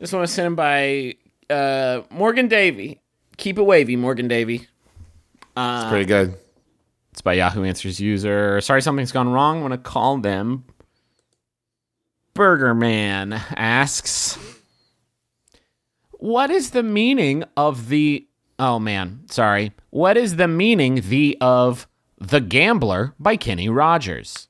This one was sent in by uh, Morgan Davy. Keep it wavy, Morgan Davy. It's pretty good. It's by Yahoo Answers user. Sorry, something's gone wrong. I'm gonna call them. Burger Man asks, "What is the meaning of the? Oh man, sorry. What is the meaning the of the Gambler by Kenny Rogers?"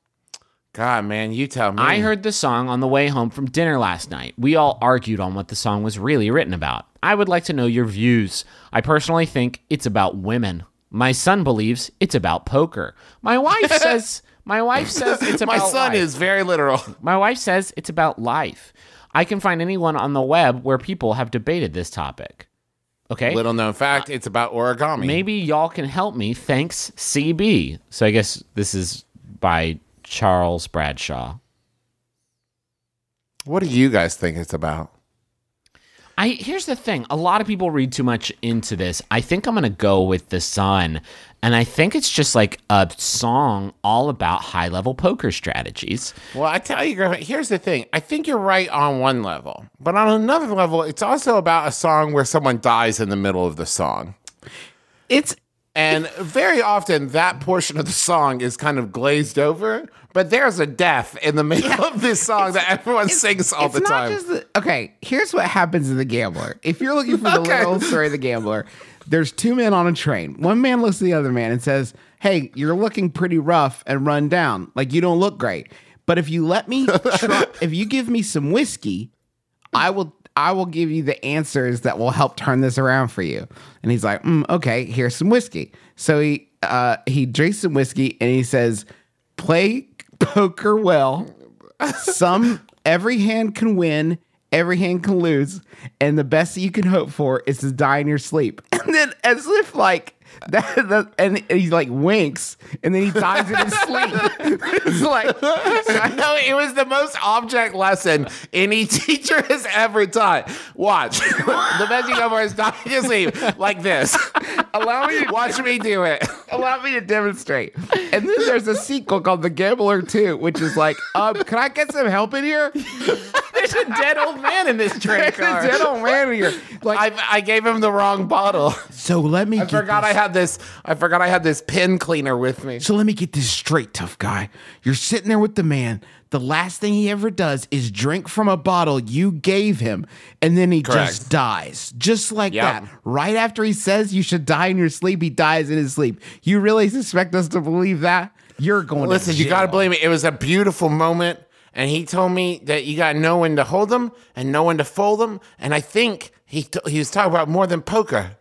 God, man, you tell me. I heard the song on the way home from dinner last night. We all argued on what the song was really written about. I would like to know your views. I personally think it's about women. My son believes it's about poker. My wife says my wife says it's about My son life. is very literal. My wife says it's about life. I can find anyone on the web where people have debated this topic. Okay? Little known fact, it's about origami. Maybe y'all can help me. Thanks, CB. So I guess this is by Charles Bradshaw. What do you guys think it's about? I here's the thing. A lot of people read too much into this. I think I'm gonna go with the sun, and I think it's just like a song all about high level poker strategies. Well, I tell you, here's the thing. I think you're right on one level, but on another level, it's also about a song where someone dies in the middle of the song. It's And very often that portion of the song is kind of glazed over, but there's a death in the middle of this song that everyone sings all it's the not time. just the, okay. Here's what happens in the Gambler. If you're looking for the Okay. little story of the Gambler, there's two men on a train. One man looks at the other man and says, "Hey, you're looking pretty rough and run down. Like you don't look great. But if you let me, try, if you give me some whiskey, I will." I will give you the answers that will help turn this around for you. And he's like, mm, okay, here's some whiskey. So he uh, he drinks some whiskey and he says, play poker well. Some every hand can win, every hand can lose, and the best that you can hope for is to die in your sleep. And then as if like that, that and he like winks and then he dies in his sleep. it's like I know it was the most object lesson any teacher has ever taught. Watch. the best you is die in your sleep like this. Allow me to Watch me do it. allow me to demonstrate. And then there's a sequel called The Gambler 2, which is like, um, can I get some help in here? There's a dead old man in this train There's car. a dead old man in here. Like, I, I gave him the wrong bottle. so let me I forgot I had this. I forgot I had this pin cleaner with me. So let me get this straight, tough guy. You're sitting there with the man. The last thing he ever does is drink from a bottle you gave him, and then he Correct. just dies. Just like Yep. that. Right after he says you should die in your sleep, he dies in his sleep. You really suspect us to believe that? You're going Listen, to you got to believe me. It was a beautiful moment. And he told me that you got to know when to hold them and know when to fold them. And I think he, t- he was talking about more than poker.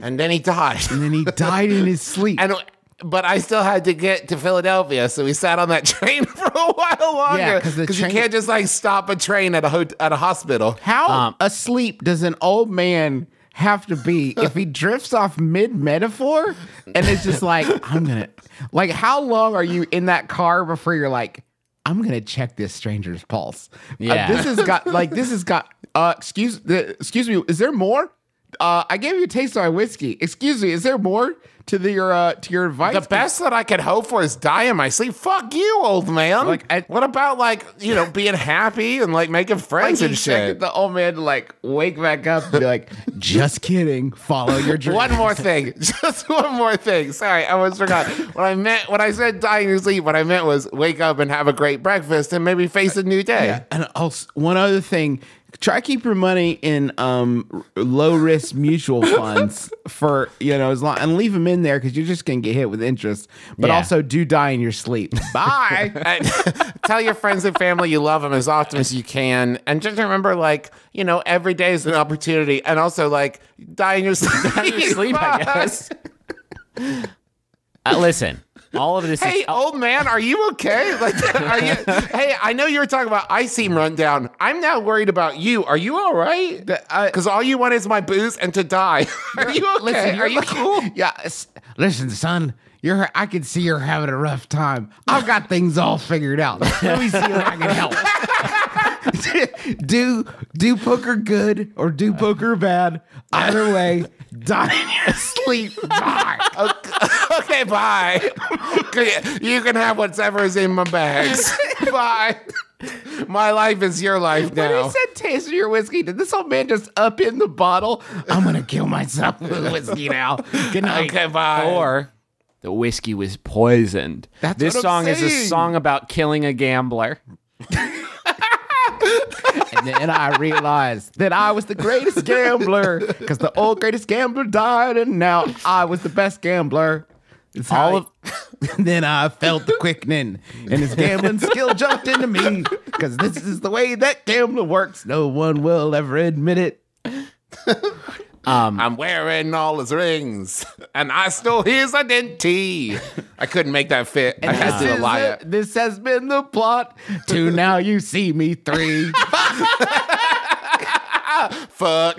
And then he died. And then he died in his sleep. And but I still had to get to Philadelphia, so we sat on that train for a while longer. Yeah, 'cause the you can't just like stop a train at a ho- at a hospital. How Um, asleep does an old man have to be if he drifts off mid metaphor and it's just like, I'm gonna like how long are you in that car before you're like, I'm gonna check this stranger's pulse? Uh, Yeah. this has got like this has got uh excuse the excuse me, is there more? Uh I gave you a taste of my whiskey. Excuse me, is there more to the, your uh to your advice? The best that I could hope for is die in my sleep. Fuck you, old man. Like, I- what about like you know being happy and like making friends he and shit? the old man to like wake back up and be like, just kidding, follow your dream. One more thing, just one more thing. Sorry, I almost forgot. What I meant when I said dying in your sleep, what I meant was wake up and have a great breakfast and maybe face a new day. And also, one other thing, try keep your money in um, low risk mutual funds for you know as long and leave them in there because you're just gonna get hit with interest. But Yeah. also do die in your sleep. Bye. And tell your friends and family you love them as often as you can, and just remember, like you know, every day is an opportunity, and also like die in your sleep. in your sleep, I guess. Uh, listen, all of this Hey, is oh. old man, are you okay? Like, are you? hey, I know you were talking about I seem run down. I'm now worried about you. Are you all right? Because uh, all you want is my booze and to die. Are you okay? Listen, are you're like- cool? Yeah. Listen, son. You're. I can see you're having a rough time. I've got things all figured out. Let me see if I can help. do do poker good or do poker bad. Either way, die in your sleep. Bye. Okay, bye. Okay, you can have whatever is in my bags. bye. My life is your life now. When now. he said taste your whiskey, did this old man just up in the bottle? I'm gonna kill myself with whiskey now. Good night. okay, bye. Or the whiskey was poisoned. That's this what I'm song is a song about killing a gambler. And then I realized that I was the greatest gambler because the old greatest gambler died, and now I was the best gambler. It's All all of- of. then I felt the quickening, and his gambling skill jumped into me because this is the way that gambler works. No one will ever admit it. Um, I'm wearing all his rings, and I stole his identity. I couldn't make that fit. I had This, to is lie. this has been the plot to now you see me three. Fuck.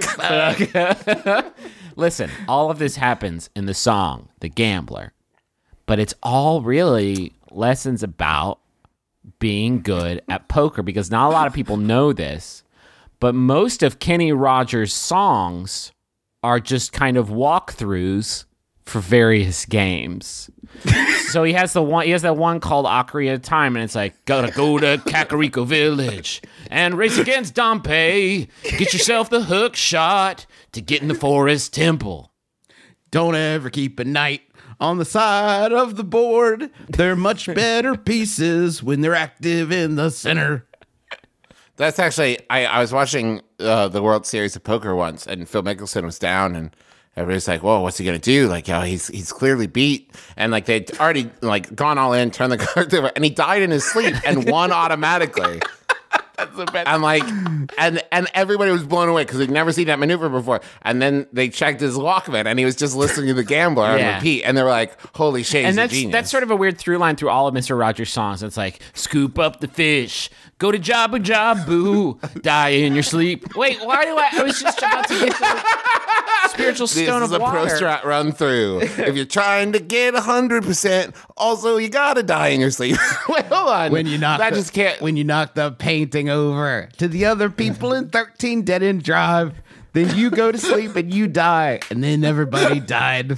Listen, all of this happens in the song, The Gambler, but it's all really lessons about being good at poker because not a lot of people know this, but most of Kenny Rogers' songs are just kind of walkthroughs for various games. so he has the one he has that one called Ocarina of Time and it's like gotta go to Kakariko Village and race against Dampé. Get yourself the hook shot to get in the forest temple. Don't ever keep a knight on the side of the board. They're much better pieces when they're active in the center. That's actually I, I was watching uh, the World Series of Poker once, and Phil Mickelson was down, and everybody's like, "Whoa, what's he gonna do?" Like, oh, he's he's clearly beat, and like they'd already like gone all in, turned the and he died in his sleep and won automatically. I'm like, and and everybody was blown away because they'd never seen that maneuver before. And then they checked his Walkman, and he was just listening to the Gambler Yeah. on repeat, and they were like, "Holy shit, he's and a that's genius." that's sort of a weird through line through all of Mr. Rogers' songs. It's like scoop up the fish, go to Jabu Jabu, die in your sleep. Wait, why do I? I was just about to get the spiritual This stone is of a pro water. strat run through. if you're trying to get hundred percent, also you gotta die in your sleep. Wait, hold on. When you knock that the, just can't. when you knock the painting over to the other people in 13 Dead End Drive, then you go to sleep and you die, and then everybody died.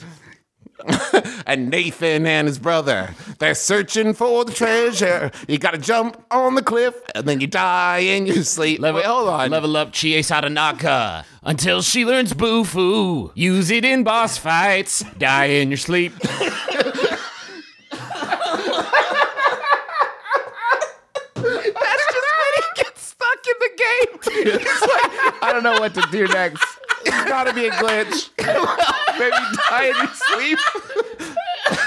and Nathan and his brother, they're searching for the treasure. You gotta jump on the cliff, and then you die in your sleep. Level, Wait, hold on. Level up Chie Satonaka until she learns Bufu. Use it in boss fights. Die in your sleep. That's just when he gets stuck in the game. It's like, I don't know what to do next. It's gotta be a glitch. Maybe die in your sleep.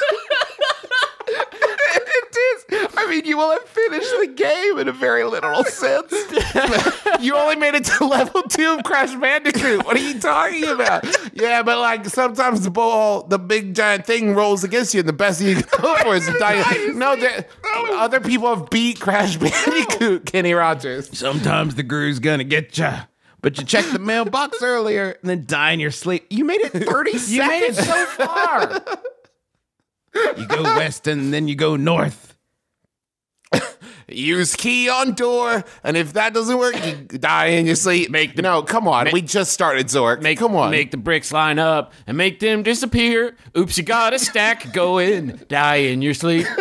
it is. I mean, you will have finished the game in a very literal sense. you only made it to level two of Crash Bandicoot. What are you talking about? Yeah, but like sometimes the ball, the big giant thing rolls against you, and the best you can go for is to die. No, there- other people have beat Crash Bandicoot, Kenny Rogers. Sometimes the groove's gonna get you. But you checked the mailbox earlier and then die in your sleep. You made it 30 seconds. You made it so far. You go west and then you go north. Use key on door, and if that doesn't work, you die in your sleep. Make the- no, come on. make- we just started Zork. Make, come on. Make the bricks line up and make them disappear. Oops, you got a stack Go in, Die in your sleep.